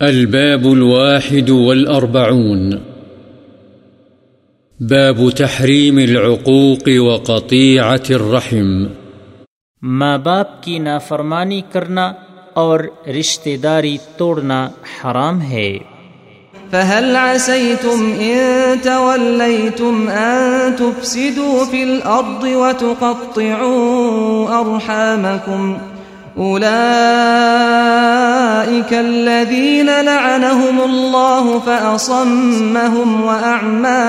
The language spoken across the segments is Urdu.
الباب الواحد والأربعون. باب تحريم العقوق وقطيعة الرحم. ماں باپ کی نافرمانی کرنا اور رشتہ داری توڑنا حرام ہے۔ فهل عسيتم إن توليتم أن تفسدوا في الأرض وتقطعوا أرحامكم أولئك الذين لعنهم الله فأصمهم وأعمى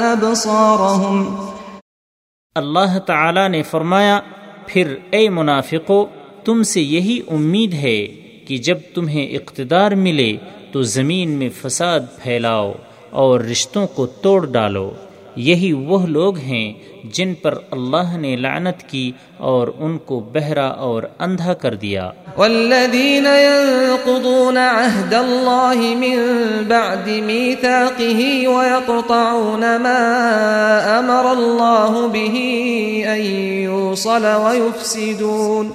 أبصارهم. اللہ تعالی نے فرمایا، پھر اے منافقو، تم سے یہی امید ہے کہ جب تمہیں اقتدار ملے تو زمین میں فساد پھیلاؤ اور رشتوں کو توڑ ڈالو۔ یہی وہ لوگ ہیں جن پر اللہ نے لعنت کی اور ان کو بہرا اور اندھا کر دیا۔ والذین ينقضون عهد الله من بعد ميثاقه ويقطعون ما امر الله به ان يوصل ويفسدون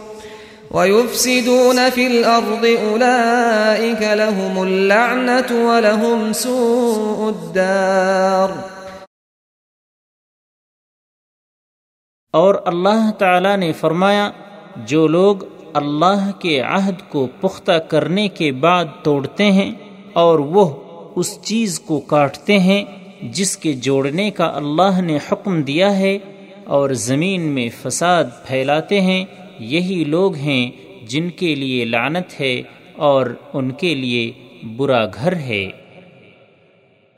ويفسدون في الأرض أولئك لهم اللعنة ولهم سوء الدار اور اللہ تعالی نے فرمایا، جو لوگ اللہ کے عہد کو پختہ کرنے کے بعد توڑتے ہیں اور وہ اس چیز کو کاٹتے ہیں جس کے جوڑنے کا اللہ نے حکم دیا ہے اور زمین میں فساد پھیلاتے ہیں، یہی لوگ ہیں جن کے لیے لعنت ہے اور ان کے لیے برا گھر ہے۔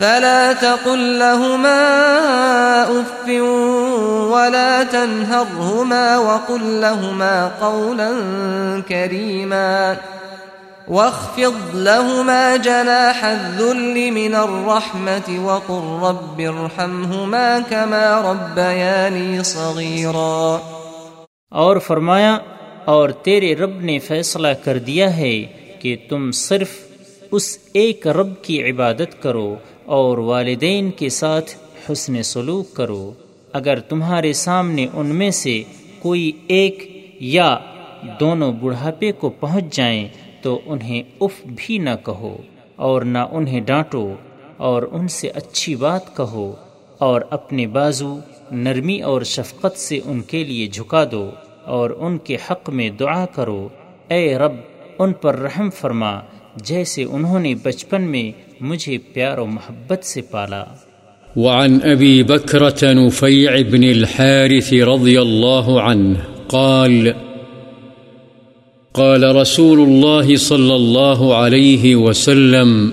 فلا تقل لهما أف ولا تنهرهما وقل لهما قولا كريما واخفض لهما جناح الذل من الرحمة وقل رب ارحمهما كما ربياني صغيرا اور فرمایا، اور تیرے رب نے فیصلہ کر دیا ہے کہ تم صرف اس ایک رب کی عبادت کرو اور والدین کے ساتھ حسن سلوک کرو۔ اگر تمہارے سامنے ان میں سے کوئی ایک یا دونوں بڑھاپے کو پہنچ جائیں تو انہیں اف بھی نہ کہو اور نہ انہیں ڈانٹو اور ان سے اچھی بات کہو اور اپنے بازو نرمی اور شفقت سے ان کے لیے جھکا دو اور ان کے حق میں دعا کرو۔ اے رب، ان پر رحم فرما۔ جیسے انہوں نے بچپن میں مجھے پیار و محبت سے پالا۔ وعن أبي بكرة نفيع بن الحارث رضي الله عنه قال قال رسول الله صلى الله عليه وسلم،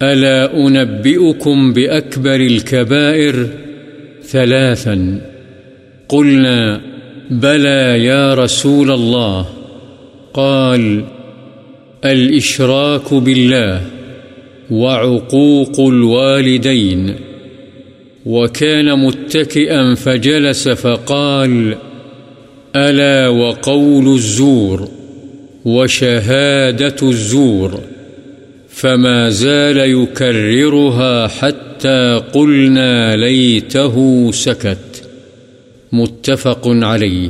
ألا أنبئكم بأكبر الكبائر ثلاثا؟ قلنا، بلى يا رسول الله. قال الإشراك بالله وعقوق الوالدين وكان متكئا فجلس فقال، ألا وقول الزور وشهادة الزور، فما زال يكررها حتى قلنا ليته سكت. متفق عليه.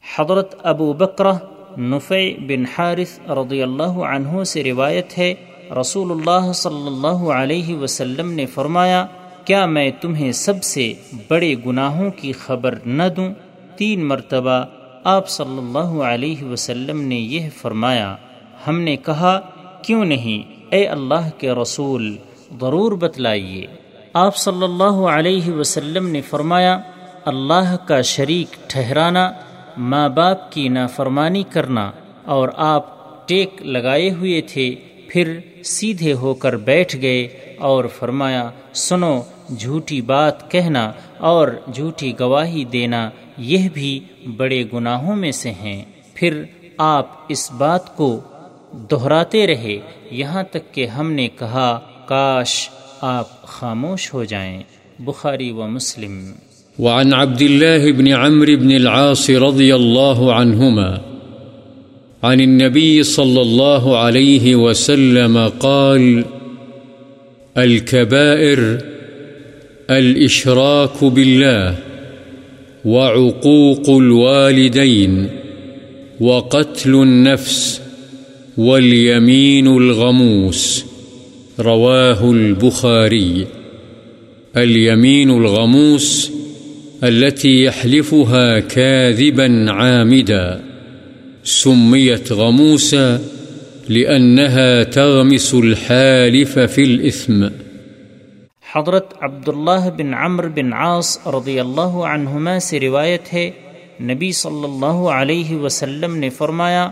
حضرت ابو بکرہ نفع بن حارث رضی اللہ عنہ سے روایت ہے، رسول اللہ صلی اللہ علیہ وسلم نے فرمایا، کیا میں تمہیں سب سے بڑے گناہوں کی خبر نہ دوں؟ تین مرتبہ آپ صلی اللہ علیہ وسلم نے یہ فرمایا۔ ہم نے کہا، کیوں نہیں؟ اے اللہ کے رسول، ضرور بتلائیے۔ آپ صلی اللہ علیہ وسلم نے فرمایا، اللہ کا شریک ٹھہرانا ماں باپ کی نافرمانی کرنا اور آپ ٹیک لگائے ہوئے تھے، پھر سیدھے ہو کر بیٹھ گئے اور فرمایا، سنو، جھوٹی بات کہنا اور جھوٹی گواہی دینا یہ بھی بڑے گناہوں میں سے ہیں۔ پھر آپ اس بات کو دہراتے رہے، یہاں تک کہ ہم نے کہا، کاش آپ خاموش ہو جائیں۔ بخاری و مسلم۔ وعن عبد الله بن عمرو بن العاص رضي الله عنهما عن النبي صلى الله عليه وسلم قال الكبائر، الإشراك بالله وعقوق الوالدين وقتل النفس واليمين الغموس، رواه البخاري. اليمين الغموس التي يحلفها كاذبا عامدا. سميت غموسا لأنها تغمس الحالف في الإثم. حضرت عبداللہ بن عمر بن عاص رضی اللہ عنہما سے روایت ہے، نبی صلی اللہ علیہ وسلم نے فرمایا،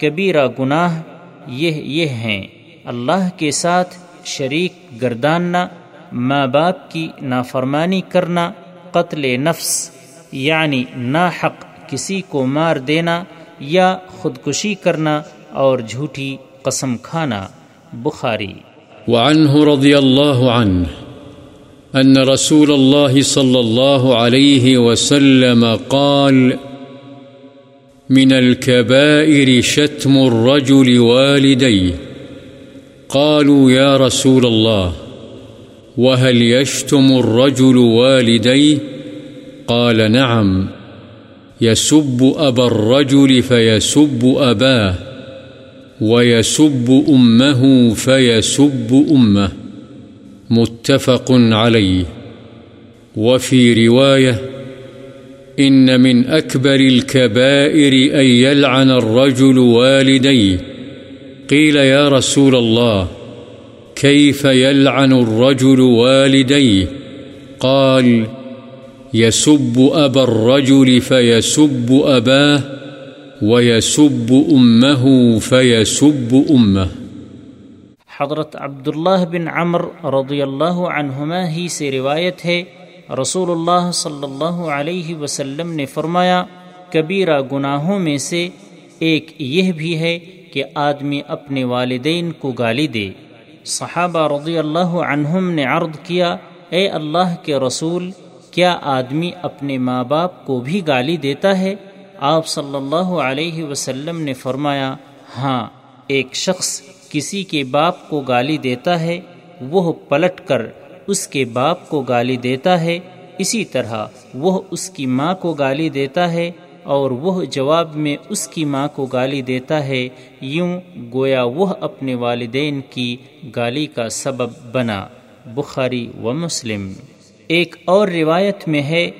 کبیرہ گناہ یہ یہ ہیں، اللہ کے ساتھ شریک گرداننا ماں باپ کی نافرمانی کرنا قتل نفس یعنی نا حق کسی کو مار دینا یا خودکشی کرنا اور جھوٹی قسم کھانا۔ بخاری۔ وعنه رضي الله عنه أن رسول الله صلى الله عليه وسلم قال، من الكبائر شتم الرجل والديه قالوا يا رسول الله وهل يشتم الرجل والديه قال نعم يسب أبا الرجل فيسب أباه ويسب أمه فيسب أمه متفق عليه وفي رواية إن من أكبر الكبائر أن يلعن الرجل والديه قيل يا رسول الله كيف يلعن الرجل والديه؟ قال، يسب أبا الرجل فيسب أباه، ويسب أمه فيسب أمه. حضرت عبداللہ بن عمر رضی اللہ عنہما ہی سے روایت ہے، رسول اللہ صلی اللہ علیہ وسلم نے فرمایا، کبیرہ گناہوں میں سے ایک یہ بھی ہے کہ آدمی اپنے والدین کو گالی دے۔ صحابہ رضی اللہ عنہم نے عرض کیا، اے اللہ کے رسول، کیا آدمی اپنے ماں باپ کو بھی گالی دیتا ہے؟ آپ صلی اللہ علیہ وسلم نے فرمایا ہاں ایک شخص کسی کے باپ کو گالی دیتا ہے، وہ پلٹ کر اس کے باپ کو گالی دیتا ہے، اسی طرح وہ اس کی ماں کو گالی دیتا ہے اور وہ جواب میں اس کی ماں کو گالی دیتا ہے، یوں گویا وہ اپنے والدین کی گالی کا سبب بنا۔ بخاری و مسلم۔ ایک اور روایت میں ہے،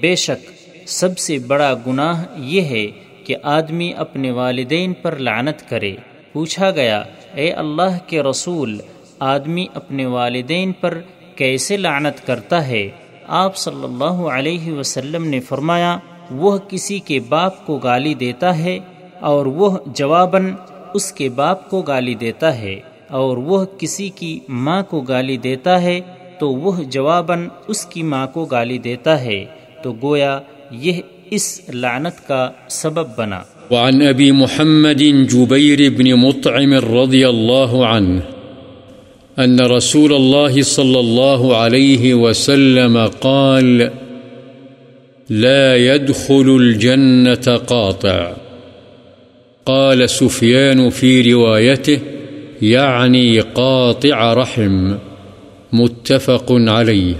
بے شک سب سے بڑا گناہ یہ ہے کہ آدمی اپنے والدین پر لعنت کرے۔ پوچھا گیا، اے اللہ کے رسول، آدمی اپنے والدین پر کیسے لعنت کرتا ہے؟ آپ صلی اللہ علیہ وسلم نے فرمایا وہ کسی کے باپ کو گالی دیتا ہے اور وہ جواباً اس کے باپ کو گالی دیتا ہے اور وہ کسی کی ماں کو گالی دیتا ہے تو وہ جواباً اس کی ماں کو گالی دیتا ہے تو گویا یہ اس لعنت کا سبب بنا۔ وعن أبي محمد جبير بن مطعم رضي الله عنه أن رسول الله صلى الله عليه وسلم قال لا يدخل الجنة قاطع. قال سفيان في روايته، يعني قاطع رحم. متفق عليه.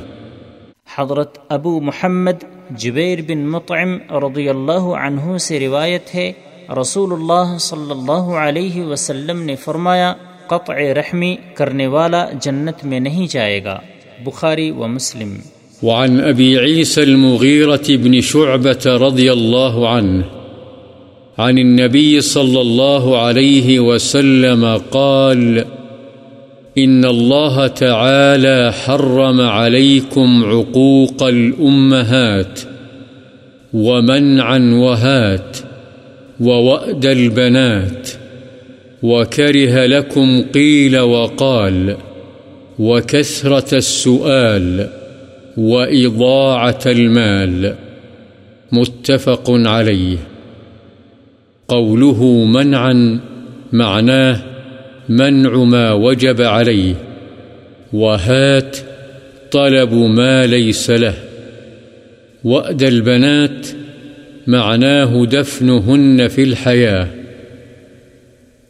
حضرت ابو محمد جبیر بن مطعم رضی اللہ عنہ سے روایت ہے، رسول اللہ صلی اللہ علیہ وسلم نے فرمایا، قطع رحمی کرنے والا جنت میں نہیں جائے گا۔ بخاری و مسلم۔ وعن أبي عيسى المغيرة بن شعبة رضي الله عنه، عن النبي صلى الله عليه وسلم قال إن الله تعالى حرم عليكم عقوق الأمهات ومنعا وهات ووأد البنات وكره لكم قيل وقال وكثرة السؤال. وإضاعة المال. متفق عليه. قوله منعا معناه منع ما وجب عليه. وهات طلب ما ليس له. وأدى البنات معناه دفنهن في الحياة.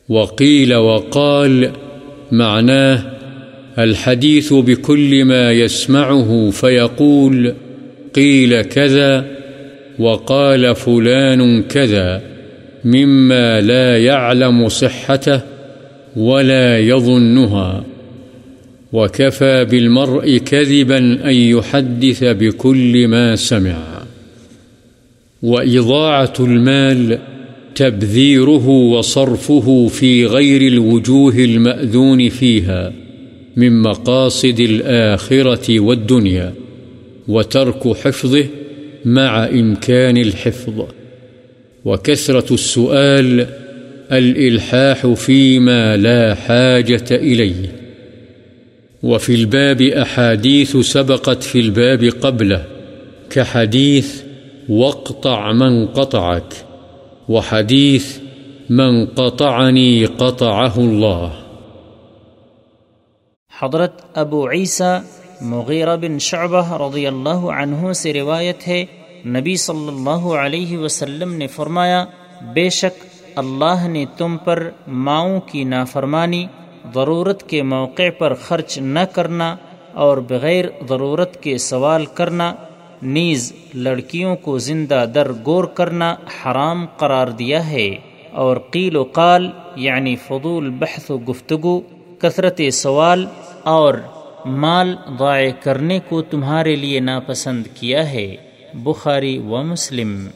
وقيل وقال معناه الحديث بكل ما يسمعه فيقول، قيل كذا وقال فلان كذا، مما لا يعلم صحته ولا يظنها. وكفى بالمرء كذبا أن يحدث بكل ما سمع. وإضاعة المال تبذيره وصرفه في غير الوجوه المأذون فيها. من مقاصد الآخرة والدنيا وترك حفظه مع إمكان الحفظ. وكثرة السؤال الإلحاح فيما لا حاجة إليه. وفي الباب أحاديث سبقت في الباب قبله، كحديث واقطع من قطعك، وحديث من قطعني قطعه الله. حضرت ابو عیسیٰ مغیرہ بن شعبہ رضی اللہ عنہ سے روایت ہے، نبی صلی اللہ علیہ وسلم نے فرمایا، بے شک اللہ نے تم پر ماؤں کی نافرمانی، ضرورت کے موقع پر خرچ نہ کرنا اور بغیر ضرورت کے سوال کرنا، نیز لڑکیوں کو زندہ در گور کرنا حرام قرار دیا ہے۔ اور قیل و قال یعنی فضول بحث و گفتگو کثرت سوال اور مال ضائع کرنے کو تمہارے لیے ناپسند کیا ہے، بخاری و مسلم۔